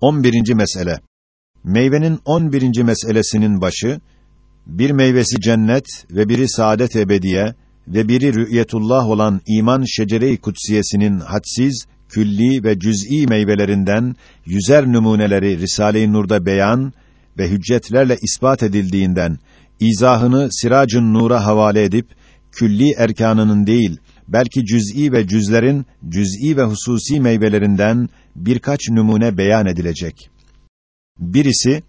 11. mesele. Meyvenin 11. meselesinin başı bir meyvesi cennet ve biri saadet ebediye ve biri rü'yetullah olan iman şecere-i kutsiyesinin hadsiz, külli ve cüz'i meyvelerinden yüzer numuneleri Risale-i Nur'da beyan ve hüccetlerle ispat edildiğinden izahını Siracın Nur'a havale edip külli erkanının değil belki cüz'i ve cüzlerin cüz'i ve hususi meyvelerinden birkaç numune beyan edilecek. Birisi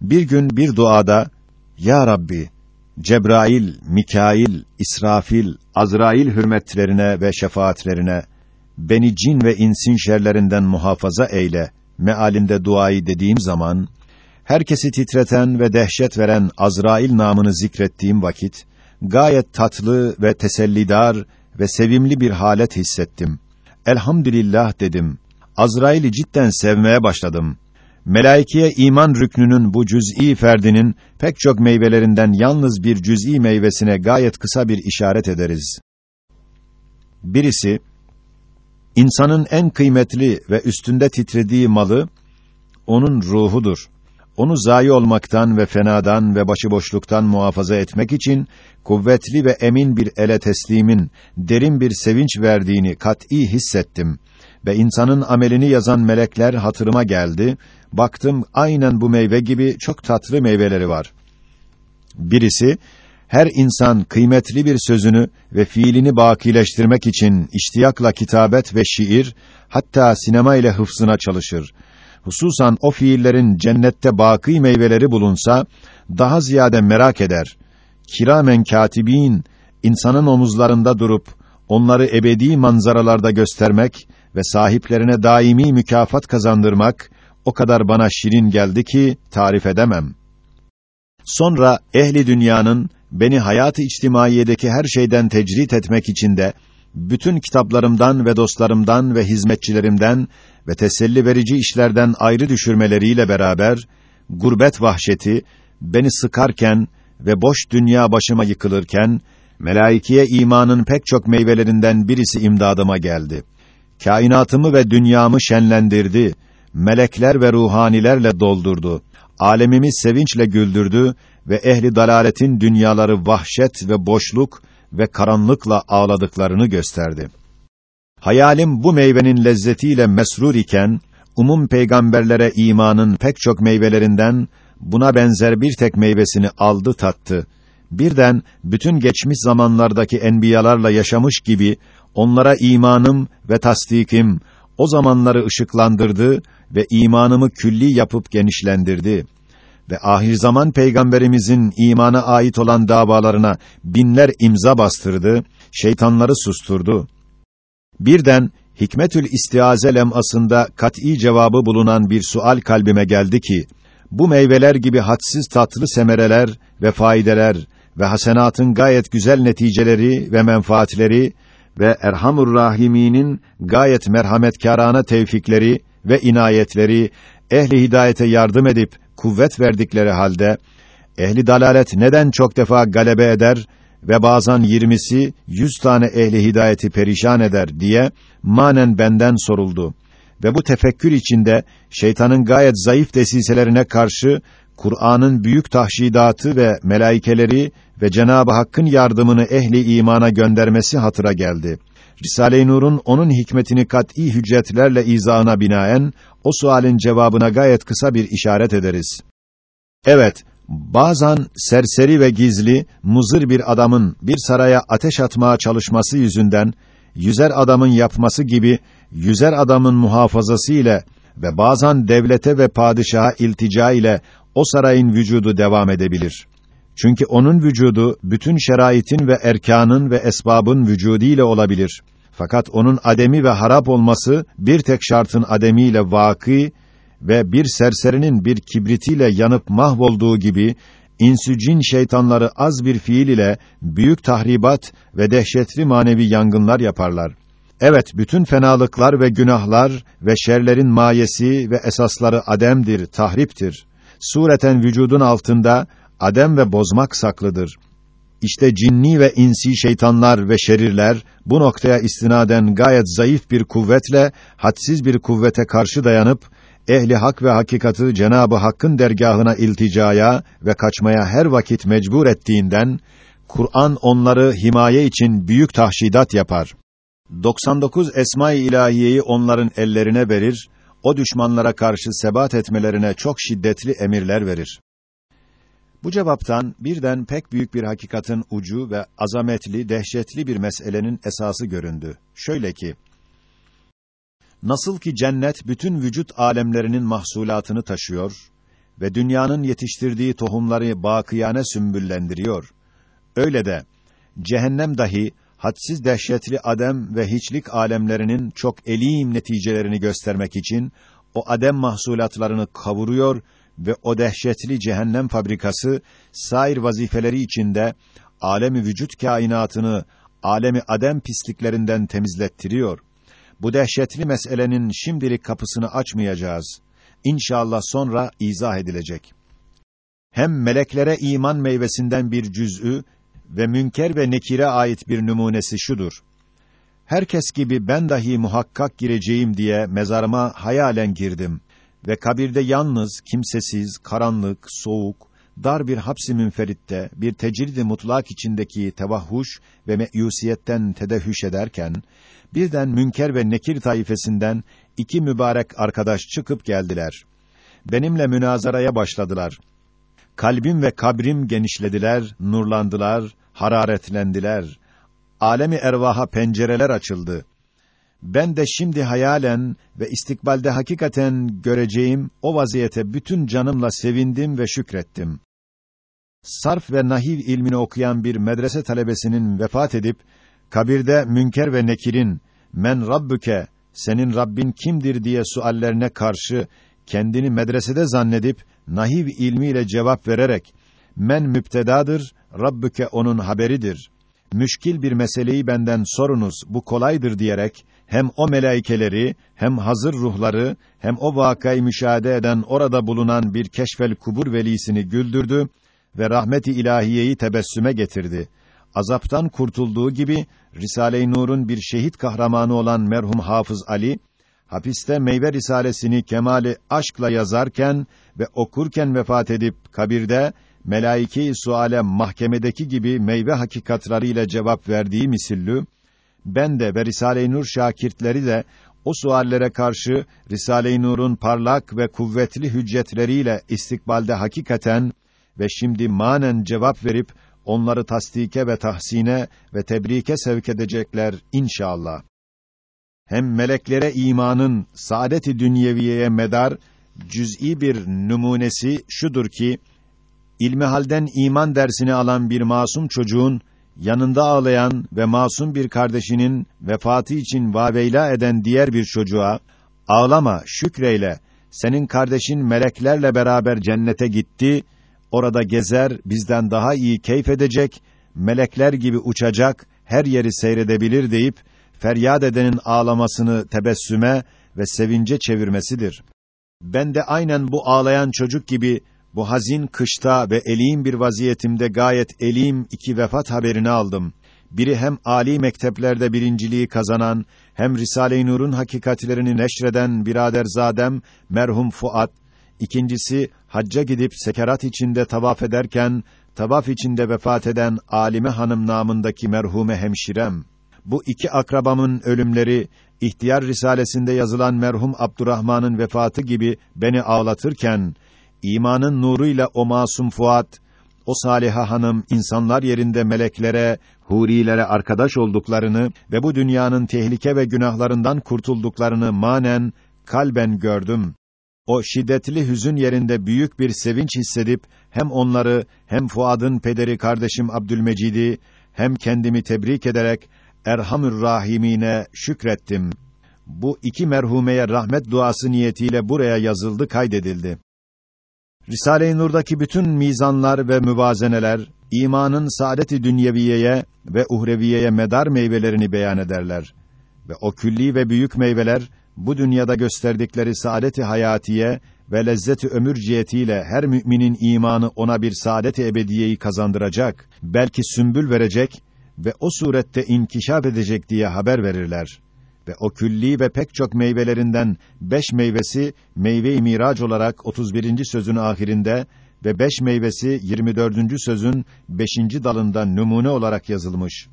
bir gün bir duada Ya Rabbi Cebrail, Mikail, İsrafil, Azrail hürmetlerine ve şefaatlerine beni cin ve insin şerlerinden muhafaza eyle mealinde duayı dediğim zaman herkesi titreten ve dehşet veren Azrail namını zikrettiğim vakit gayet tatlı ve tesellidar ve sevimli bir halet hissettim. Elhamdülillah dedim. Azrail'i cidden sevmeye başladım. Melaikeye iman rüknünün bu cüz'i ferdinin pek çok meyvelerinden yalnız bir cüz'i meyvesine gayet kısa bir işaret ederiz. Birisi insanın en kıymetli ve üstünde titrediği malı onun ruhudur. Onu zayi olmaktan ve fenadan ve başıboşluktan muhafaza etmek için kuvvetli ve emin bir ele teslimin derin bir sevinç verdiğini kat'î hissettim ve insanın amelini yazan melekler hatırıma geldi. Baktım aynen bu meyve gibi çok tatlı meyveleri var. Birisi her insan kıymetli bir sözünü ve fiilini bakileştirmek için iştiyakla kitabet ve şiir hatta sinema ile hıfzına çalışır. Hususan o fiillerin cennette baki meyveleri bulunsa daha ziyade merak eder. Kiramen katibin insanın omuzlarında durup onları ebedi manzaralarda göstermek ve sahiplerine daimi mükafat kazandırmak o kadar bana şirin geldi ki tarif edemem. Sonra ehli dünyanın beni hayat-ı içtimaiyedeki her şeyden tecrit etmek için de bütün kitaplarımdan ve dostlarımdan ve hizmetçilerimden ve teselli verici işlerden ayrı düşürmeleriyle beraber gurbet vahşeti beni sıkarken ve boş dünya başıma yıkılırken melaikeye imanın pek çok meyvelerinden birisi imdadıma geldi. Kainatımı ve dünyamı şenlendirdi. Melekler ve ruhanilerle doldurdu. Alemimi sevinçle güldürdü ve ehli dalaletin dünyaları vahşet ve boşluk ve karanlıkla ağladıklarını gösterdi. Hayalim bu meyvenin lezzetiyle mesrur iken, umum peygamberlere imanın pek çok meyvelerinden buna benzer bir tek meyvesini aldı tattı. Birden bütün geçmiş zamanlardaki enbiyalarla yaşamış gibi onlara imanım ve tasdikim o zamanları ışıklandırdı ve imanımı külli yapıp genişlendirdi ve ahir zaman peygamberimizin imana ait olan davalarına binler imza bastırdı, şeytanları susturdu. Birden Hikmetül İstiaze lemasında kat'î cevabı bulunan bir sual kalbime geldi ki, bu meyveler gibi hadsiz tatlı semereler ve faydeler ve hasenatın gayet güzel neticeleri ve menfaatleri ve Erhamur Rahimî'nin gayet merhametkârana tevfikleri ve inayetleri ehli hidayete yardım edip kuvvet verdikleri halde ehli dalalet neden çok defa galebe eder ve bazen yirmisi yüz tane ehli hidayeti perişan eder diye manen benden soruldu. Ve bu tefekkür içinde şeytanın gayet zayıf desiselerine karşı Kur'an'ın büyük tahşidatı ve melaikeleri ve Cenab-ı Hakk'ın yardımını ehli imana göndermesi hatıra geldi. Risale-i Nur'un onun hikmetini kat'î hüccetlerle izahına binaen o sualin cevabına gayet kısa bir işaret ederiz. Evet, bazen serseri ve gizli, muzır bir adamın bir saraya ateş atmaya çalışması yüzünden yüzer adamın yapması gibi yüzer adamın muhafazası ile ve bazen devlete ve padişaha iltica ile o sarayın vücudu devam edebilir. Çünkü onun vücudu bütün şeraitin ve erkanın ve esbabın vücudiyle olabilir. Fakat onun ademi ve harap olması bir tek şartın ademiyle vaki ve bir serserinin bir kibritiyle yanıp mahvolduğu gibi insü cin şeytanları az bir fiil ile büyük tahribat ve dehşetli manevi yangınlar yaparlar. Evet, bütün fenalıklar ve günahlar ve şerlerin mayesi ve esasları ademdir, tahriptir. Sureten vücudun altında adem ve bozmak saklıdır. İşte cinni ve insi şeytanlar ve şerirler bu noktaya istinaden gayet zayıf bir kuvvetle hadsiz bir kuvvete karşı dayanıp ehli hak ve hakikatı Cenabı Hakk'ın dergahına ilticaya ve kaçmaya her vakit mecbur ettiğinden Kur'an onları himaye için büyük tahşidat yapar. 99 esma-i ilahiyeyi onların ellerine verir, o düşmanlara karşı sebat etmelerine çok şiddetli emirler verir. Bu cevaptan birden pek büyük bir hakikatin ucu ve azametli, dehşetli bir meselenin esası göründü. Şöyle ki, nasıl ki cennet bütün vücut alemlerinin mahsulatını taşıyor ve dünyanın yetiştirdiği tohumları bakiyane sümbüllendiriyor, öyle de cehennem dahi hadsiz dehşetli adem ve hiçlik alemlerinin çok elim neticelerini göstermek için o adem mahsulatlarını kavuruyor ve o dehşetli cehennem fabrikası sair vazifeleri içinde alemi vücut kainatını alemi adem pisliklerinden temizlettiriyor. Bu dehşetli meselenin şimdilik kapısını açmayacağız. İnşallah sonra izah edilecek. Hem meleklere iman meyvesinden bir cüz'ü ve münker ve nekire ait bir numunesi şudur. Herkes gibi ben dahi muhakkak gireceğim diye mezarıma hayalen girdim ve kabirde yalnız, kimsesiz, karanlık, soğuk, dar bir hapsi münferitte, bir tecrid mutlak içindeki tevahhuş ve meyusiyetten tedehhüş ederken, birden münker ve nekir taifesinden iki mübarek arkadaş çıkıp geldiler. Benimle münazaraya başladılar. Kalbim ve kabrim genişlediler, nurlandılar, hararetlendiler. Alemi ervaha pencereler açıldı. Ben de şimdi hayalen ve istikbalde hakikaten göreceğim o vaziyete bütün canımla sevindim ve şükrettim. Sarf ve nahiv ilmini okuyan bir medrese talebesinin vefat edip kabirde Münker ve Nekir'in men rabbüke senin Rabbin kimdir diye suallerine karşı kendini medresede zannedip nahiv ilmiyle cevap vererek men müptedadır, Rabbüke onun haberidir. Müşkil bir meseleyi benden sorunuz, bu kolaydır diyerek hem o melaikeleri, hem hazır ruhları, hem o vakayı müşahede eden orada bulunan bir keşfel kubur velisini güldürdü ve rahmeti ilahiyeyi tebessüme getirdi. Azaptan kurtulduğu gibi Risale-i Nur'un bir şehit kahramanı olan merhum Hafız Ali hapiste meyve risalesini kemali aşkla yazarken ve okurken vefat edip kabirde melaike-i suale mahkemedeki gibi meyve hakikatlarıyla cevap verdiği misillü ben de ve Risale-i Nur şakirtleri de o suallere karşı Risale-i Nur'un parlak ve kuvvetli hüccetleriyle istikbalde hakikaten ve şimdi manen cevap verip onları tasdike ve tahsine ve tebrike sevk edecekler inşallah. Hem meleklere imanın saadet-i dünyeviyeye medar cüz'i bir numunesi şudur ki ilmihalden iman dersini alan bir masum çocuğun yanında ağlayan ve masum bir kardeşinin vefatı için vaveyla eden diğer bir çocuğa ağlama şükreyle senin kardeşin meleklerle beraber cennete gitti orada gezer bizden daha iyi keyif edecek melekler gibi uçacak her yeri seyredebilir deyip feryat edenin ağlamasını tebessüme ve sevince çevirmesidir. Ben de aynen bu ağlayan çocuk gibi bu hazin kışta ve elim bir vaziyetimde gayet elim iki vefat haberini aldım. Biri hem âli mekteplerde birinciliği kazanan, hem Risale-i Nur'un hakikatlerini neşreden biraderzadem merhum Fuat, ikincisi hacca gidip sekerat içinde tavaf ederken, tavaf içinde vefat eden Alime Hanım namındaki merhume hemşirem. Bu iki akrabamın ölümleri, ihtiyar risalesinde yazılan merhum Abdurrahman'ın vefatı gibi beni ağlatırken, imanın nuruyla o masum Fuat, o saliha hanım insanlar yerinde meleklere, hurilere arkadaş olduklarını ve bu dünyanın tehlike ve günahlarından kurtulduklarını manen, kalben gördüm. O şiddetli hüzün yerinde büyük bir sevinç hissedip hem onları hem Fuad'ın pederi kardeşim Abdülmecid'i hem kendimi tebrik ederek Erhamür Rahimine şükrettim. Bu iki merhumeye rahmet duası niyetiyle buraya yazıldı, kaydedildi. Risale-i Nur'daki bütün mizanlar ve müvazeneler imanın saadet-i dünyeviyeye ve uhreviyeye medar meyvelerini beyan ederler ve o külli ve büyük meyveler bu dünyada gösterdikleri saadet-i hayatiye ve lezzet-i ömür cihetiyle her müminin imanı ona bir saadet-i ebediyeyi kazandıracak, belki sümbül verecek ve o surette inkişaf edecek diye haber verirler. Ve o külli ve pek çok meyvelerinden beş meyvesi meyve-i mirac olarak 31. sözün ahirinde ve beş meyvesi 24. sözün beşinci dalında numune olarak yazılmış.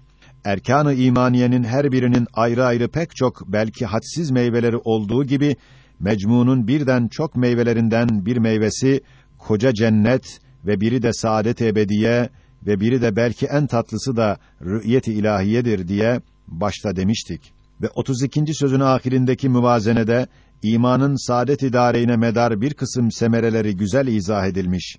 Erkan-ı imaniyenin her birinin ayrı ayrı pek çok belki hadsiz meyveleri olduğu gibi mecmunun birden çok meyvelerinden bir meyvesi koca cennet ve biri de saadet ebediye ve biri de belki en tatlısı da rü'yet-i ilahiyedir diye başta demiştik. Ve 32. sözün ahirindeki müvazenede imanın saadet idareine medar bir kısım semereleri güzel izah edilmiş.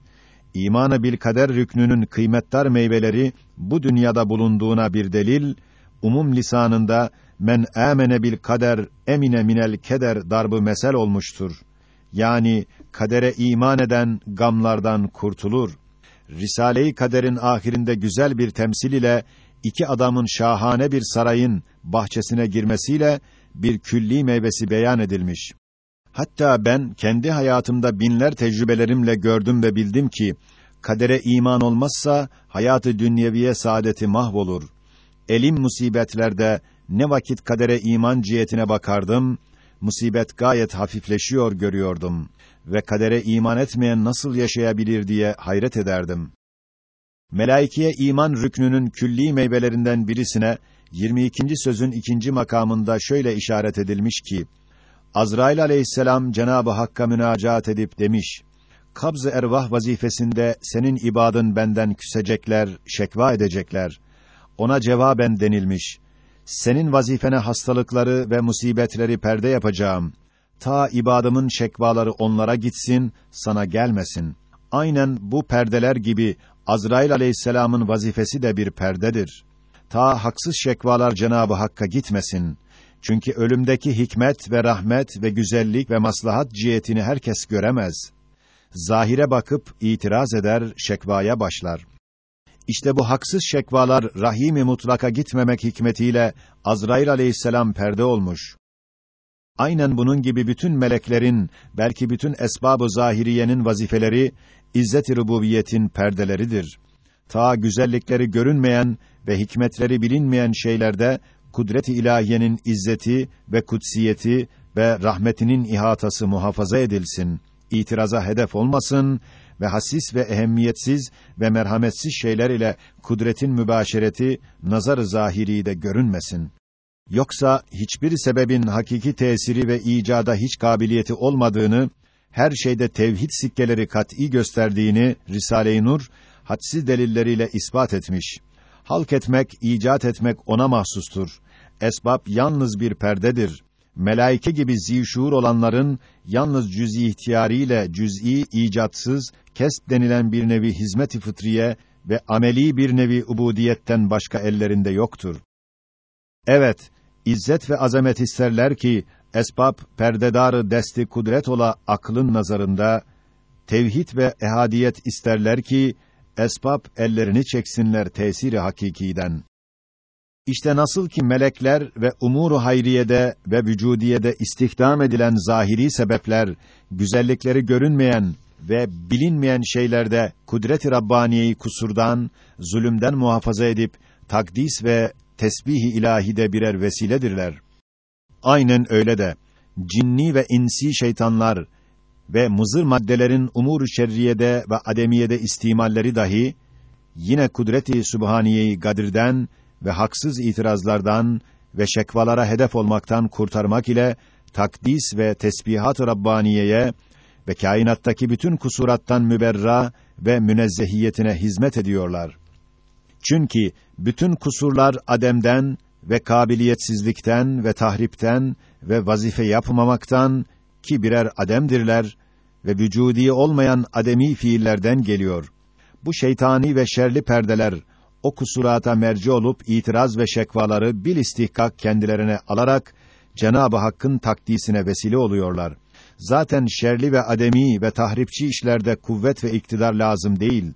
İmanı bil kader rüknünün kıymetdar meyveleri bu dünyada bulunduğuna bir delil, umum lisanında men amene bil kader emine minel keder darbı mesel olmuştur. Yani kadere iman eden gamlardan kurtulur. Risale-i Kader'in ahirinde güzel bir temsil ile iki adamın şahane bir sarayın bahçesine girmesiyle bir külli meyvesi beyan edilmiş. Hatta ben kendi hayatımda binler tecrübelerimle gördüm ve bildim ki kadere iman olmazsa hayatı dünyeviye saadeti mahvolur. Elim musibetlerde ne vakit kadere iman cihetine bakardım, musibet gayet hafifleşiyor görüyordum ve kadere iman etmeyen nasıl yaşayabilir diye hayret ederdim. Melaikeye iman rüknünün külli meyvelerinden birisine 22. sözün ikinci makamında şöyle işaret edilmiş ki Azrail aleyhisselam Cenabı Hakk'a münacaat edip demiş: Kabz-ı ervah vazifesinde senin ibadın benden küsecekler, şekva edecekler. Ona cevaben denilmiş: Senin vazifene hastalıkları ve musibetleri perde yapacağım. Ta ibadımın şekvaları onlara gitsin, sana gelmesin. Aynen bu perdeler gibi Azrail aleyhisselamın vazifesi de bir perdedir. Ta haksız şekvalar Cenabı Hakk'a gitmesin. Çünkü ölümdeki hikmet ve rahmet ve güzellik ve maslahat cihetini herkes göremez. Zahire bakıp itiraz eder, şekvaya başlar. İşte bu haksız şekvalar rahim-i mutlaka gitmemek hikmetiyle Azrail aleyhisselam perde olmuş. Aynen bunun gibi bütün meleklerin, belki bütün esbab-ı zahiriyenin vazifeleri izzet-i rububiyetin perdeleridir. Ta güzellikleri görünmeyen ve hikmetleri bilinmeyen şeylerde kudret-i ilahiyenin izzeti ve kutsiyeti ve rahmetinin ihatası muhafaza edilsin. İtiraza hedef olmasın ve hasis ve ehemmiyetsiz ve merhametsiz şeyler ile kudretin mübaşereti nazar-ı zahiri de görünmesin. Yoksa hiçbir sebebin hakiki tesiri ve icada hiç kabiliyeti olmadığını, her şeyde tevhid sikkeleri kat'î gösterdiğini Risale-i Nur hadsiz delilleriyle ispat etmiş. Halk etmek, icat etmek ona mahsustur. Esbab yalnız bir perdedir. Melaike gibi zişuur olanların yalnız cüz'i ihtiyariyle cüz'i icatsız kesb denilen bir nevi hizmet-i fıtriye ve ameli bir nevi ubudiyetten başka ellerinde yoktur. Evet, izzet ve azamet isterler ki esbab perdedarı desti kudret ola aklın nazarında tevhid ve ehadiyet isterler ki esbab ellerini çeksinler tesiri hakikiden. İşte nasıl ki melekler ve umuru hayriyede ve vücudiyede istihdam edilen zahiri sebepler güzellikleri görünmeyen ve bilinmeyen şeylerde kudret-i rabbaniyeyi kusurdan, zulümden muhafaza edip takdis ve tesbih-i ilahide birer vesiledirler. Aynen öyle de cinni ve insi şeytanlar ve mızır maddelerin umur-u şerriyede ve ademiyede istimalleri dahi yine kudret-i sübhaniyeyi gadirden ve haksız itirazlardan ve şekvalara hedef olmaktan kurtarmak ile takdis ve tesbihat-ı rabbaniyeye ve kainattaki bütün kusurattan müberra ve münezzehiyetine hizmet ediyorlar. Çünkü bütün kusurlar ademden ve kabiliyetsizlikten ve tahripten ve vazife yapmamaktan ki birer ademdirler ve vücudi olmayan ademi fiillerden geliyor. Bu şeytani ve şerli perdeler o kusurata merci olup itiraz ve şekvaları bil istihkak kendilerine alarak Cenab-ı Hakk'ın takdisine vesile oluyorlar. Zaten şerli ve ademi ve tahripçi işlerde kuvvet ve iktidar lazım değil.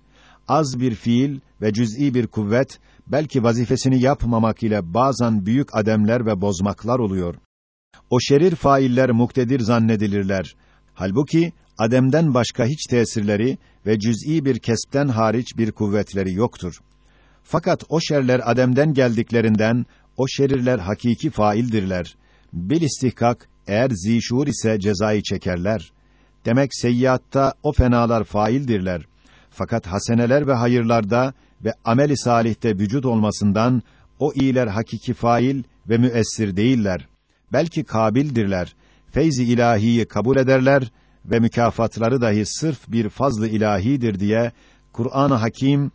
Az bir fiil ve cüz'i bir kuvvet belki vazifesini yapmamak ile bazen büyük ademler ve bozmaklar oluyor. O şerir failler muktedir zannedilirler. Halbuki ademden başka hiç tesirleri ve cüz'i bir kespten hariç bir kuvvetleri yoktur. Fakat o şerler ademden geldiklerinden o şerirler hakiki faildirler. bil istihkak eğer zişur ise cezayı çekerler. Demek seyyiatta o fenalar faildirler. Fakat haseneler ve hayırlarda ve ameli salihte vücut olmasından o iyiler hakiki fail ve müessir değiller. Belki kabildirler. Feyzi ilahiyi kabul ederler ve mükafatları dahi sırf bir fazlı ilahidir diye Kur'an-ı Hakim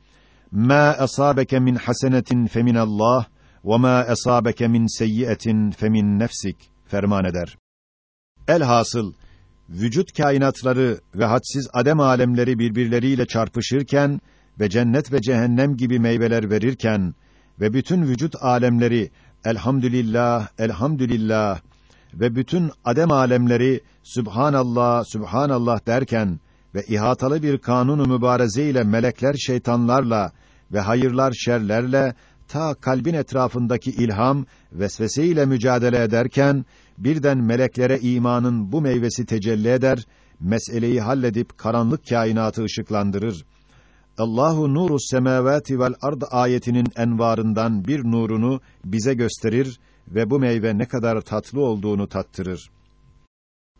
"Ma asabeke min hasenetin feminallah ve ma asabeke min seyyiatin femin nefsik" ferman eder. Elhasıl vücut kainatları ve hadsiz adem alemleri birbirleriyle çarpışırken ve cennet ve cehennem gibi meyveler verirken ve bütün vücut alemleri elhamdülillah elhamdülillah ve bütün adem alemleri Sübhanallah, Sübhanallah derken ve ihatalı bir kanunu mübareze ile melekler şeytanlarla ve hayırlar şerlerle ta kalbin etrafındaki ilham vesvese ile mücadele ederken birden meleklere imanın bu meyvesi tecelli eder, meseleyi halledip karanlık kainatı ışıklandırır. Allahu nuru semavati vel ard ayetinin envarından bir nurunu bize gösterir ve bu meyve ne kadar tatlı olduğunu tattırır.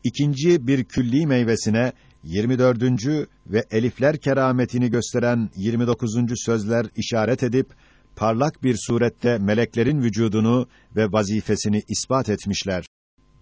İkinci bir külli meyvesine 24. ve elifler kerametini gösteren 29. sözler işaret edip parlak bir surette meleklerin vücudunu ve vazifesini ispat etmişler.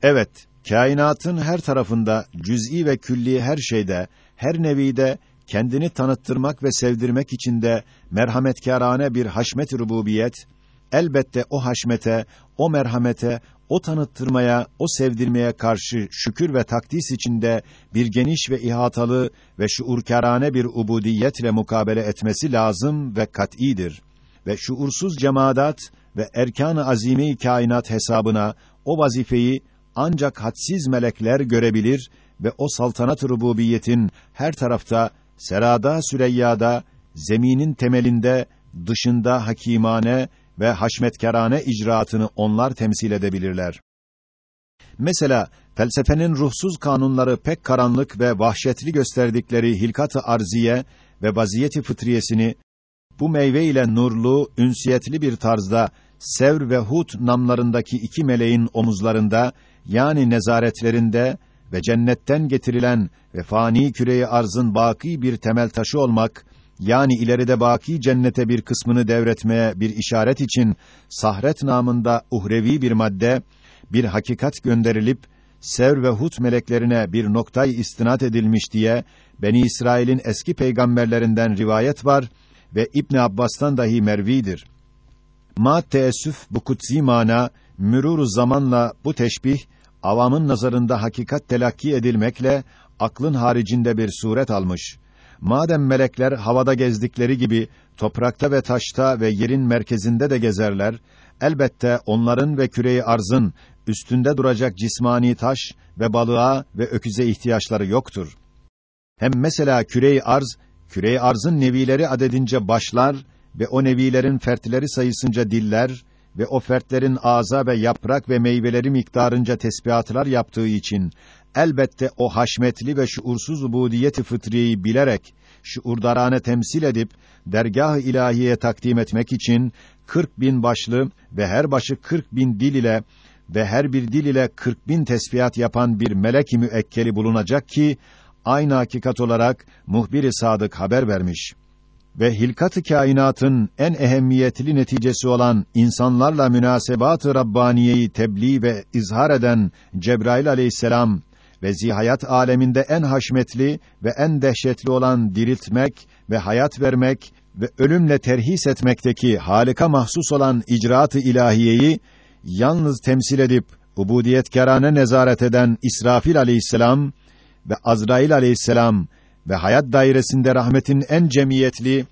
Evet, kainatın her tarafında cüz'i ve külli her şeyde, her nevide kendini tanıttırmak ve sevdirmek için de merhametkârane bir haşmet rububiyet elbette o haşmete, o merhamete, o tanıttırmaya, o sevdirmeye karşı şükür ve takdis içinde bir geniş ve ihatalı ve şuurkârane bir ubudiyetle mukabele etmesi lazım ve kat'idir. Ve şuursuz cemaat ve erkan-ı azime kainat hesabına o vazifeyi ancak hadsiz melekler görebilir ve o saltanat rububiyetin her tarafta serada süreyyada zeminin temelinde dışında hakimane ve haşmetkarane icraatını onlar temsil edebilirler. Mesela felsefenin ruhsuz kanunları pek karanlık ve vahşetli gösterdikleri hilkat-ı arziye ve vaziyeti fıtriyesini bu meyve ile nurlu, ünsiyetli bir tarzda Sevr ve Hut namlarındaki iki meleğin omuzlarında yani nezaretlerinde ve cennetten getirilen ve fani küreyi arzın baki bir temel taşı olmak yani ileride baki cennete bir kısmını devretmeye bir işaret için sahret namında uhrevi bir madde, bir hakikat gönderilip Sevr ve Hut meleklerine bir noktay istinat edilmiş diye Beni İsrail'in eski peygamberlerinden rivayet var ve İbn Abbas'tan dahi mervidir. Ma teessüf bu kutsi mana mürûr zamanla bu teşbih avamın nazarında hakikat telakki edilmekle aklın haricinde bir suret almış. Madem melekler havada gezdikleri gibi toprakta ve taşta ve yerin merkezinde de gezerler, elbette onların ve küreyi arzın üstünde duracak cismani taş ve balığa ve öküze ihtiyaçları yoktur. Hem mesela küreyi arz, küreyi arzın nevileri adedince başlar ve o nevilerin fertleri sayısınca diller ve o fertlerin ağza ve yaprak ve meyveleri miktarınca tesbihatlar yaptığı için elbette o haşmetli ve şuursuz ubudiyeti fıtriyeyi bilerek şuurdarane temsil edip dergah-ı ilahiye takdim etmek için 40 bin başlı ve her başı 40 bin dil ile ve her bir dil ile 40 bin tesbihat yapan bir melek-i müekkeli bulunacak ki aynı hakikat olarak muhbir-i sadık haber vermiş ve hilkat-ı kainatın en ehemmiyetli neticesi olan insanlarla münasebat-ı rabbaniyeyi tebliğ ve izhar eden Cebrail aleyhisselam ve zihayat aleminde en haşmetli ve en dehşetli olan diriltmek ve hayat vermek ve ölümle terhis etmekteki halika mahsus olan icraat-ı ilahiyeyi yalnız temsil edip ubudiyetkarane nezaret eden İsrafil aleyhisselam ve Azrail aleyhisselam ve hayat dairesinde rahmetin en cemiyetli,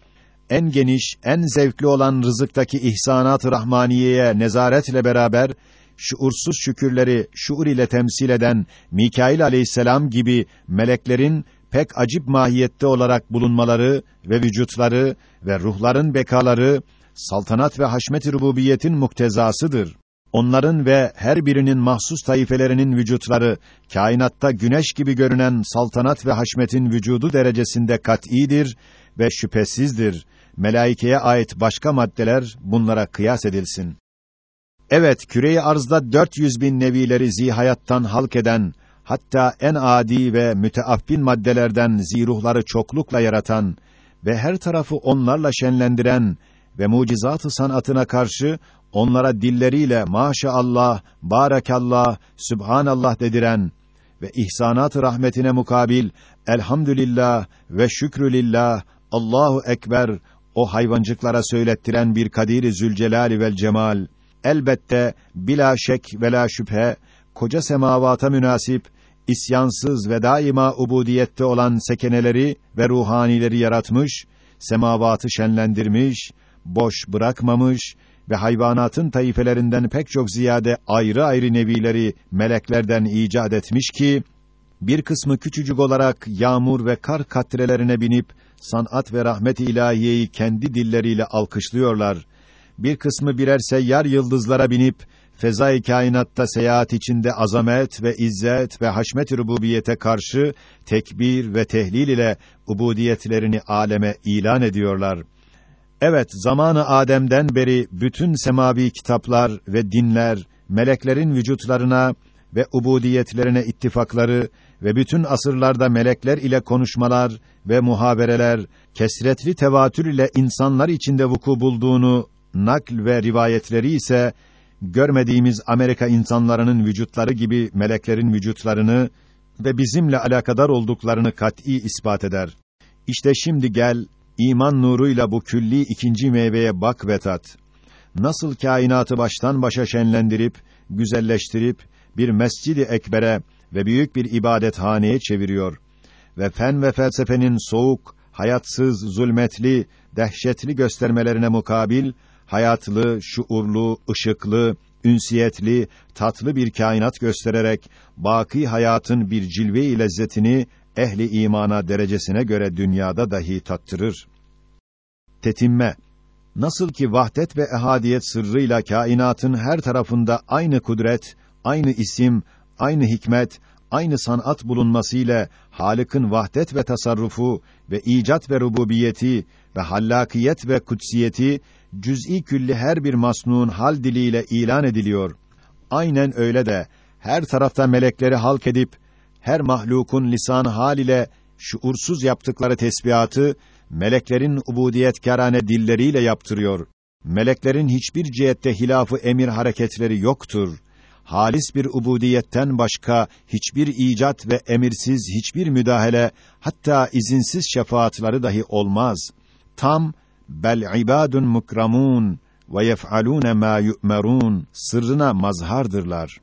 en geniş, en zevkli olan rızıktaki ihsanat-ı rahmaniyeye nezaretle beraber şuursuz şükürleri şuur ile temsil eden Mikail aleyhisselam gibi meleklerin pek acip mahiyette olarak bulunmaları ve vücutları ve ruhların bekaları saltanat ve haşmet-i rububiyetin muktezasıdır. Onların ve her birinin mahsus taifelerinin vücutları kainatta güneş gibi görünen saltanat ve haşmetin vücudu derecesinde kat'idir ve şüphesizdir. Melaikeye ait başka maddeler bunlara kıyas edilsin. Evet, küreyi arzda 400 bin nevileri zihayattan halk eden, hatta en adi ve müteaffin maddelerden ziruhları çoklukla yaratan ve her tarafı onlarla şenlendiren ve mucizat-ı sanatına karşı onlara dilleriyle maşallah, barakallah, sübhanallah dediren ve ihsanat-ı rahmetine mukabil elhamdülillah ve şükrülillah, Allahu ekber o hayvancıklara söylettiren bir Kadir-i Zülcelal vel Cemal elbette bila şek ve la şüphe koca semavata münasip isyansız ve daima ubudiyette olan sekeneleri ve ruhanileri yaratmış, semavatı şenlendirmiş, boş bırakmamış ve hayvanatın taifelerinden pek çok ziyade ayrı ayrı nevileri meleklerden icat etmiş ki bir kısmı küçücük olarak yağmur ve kar katrelerine binip sanat ve rahmet ilahiyeyi kendi dilleriyle alkışlıyorlar. Bir kısmı birer seyyar yıldızlara binip fezai kainatta seyahat içinde azamet ve izzet ve haşmet rububiyete karşı tekbir ve tehlil ile ubudiyetlerini aleme ilan ediyorlar. Evet, zamanı Adem'den beri bütün semavi kitaplar ve dinler meleklerin vücutlarına ve ubudiyetlerine ittifakları ve bütün asırlarda melekler ile konuşmalar ve muhabereler kesretli tevatür ile insanlar içinde vuku bulduğunu nakl ve rivayetleri ise görmediğimiz Amerika insanlarının vücutları gibi meleklerin vücutlarını ve bizimle alakadar olduklarını kat'î ispat eder. İşte şimdi gel iman nuruyla bu külli ikinci meyveye bak ve tat. Nasıl kainatı baştan başa şenlendirip, güzelleştirip bir mescidi ekbere ve büyük bir ibadethaneye çeviriyor ve fen ve felsefenin soğuk, hayatsız, zulmetli, dehşetli göstermelerine mukabil hayatlı, şuurlu, ışıklı, ünsiyetli, tatlı bir kainat göstererek baki hayatın bir cilve-i lezzetini ehli imana derecesine göre dünyada dahi tattırır. Tetimme Nasıl ki vahdet ve ehadiyet sırrıyla kainatın her tarafında aynı kudret, aynı isim, aynı hikmet, aynı sanat bulunmasıyla Halık'ın vahdet ve tasarrufu ve icat ve rububiyeti ve hallakiyet ve kutsiyeti cüz'i külli her bir masnuun hal diliyle ilan ediliyor. Aynen öyle de her tarafta melekleri halk edip her mahlukun lisan hal ile şuursuz yaptıkları tesbihatı meleklerin ubudiyetkarane dilleriyle yaptırıyor. Meleklerin hiçbir cihette hilafı emir hareketleri yoktur. Halis bir ubudiyetten başka hiçbir icat ve emirsiz hiçbir müdahale, hatta izinsiz şefaatları dahi olmaz. Tam bel ibadun mukramun ve yef'alun ma yu'merun sırrına mazhardırlar.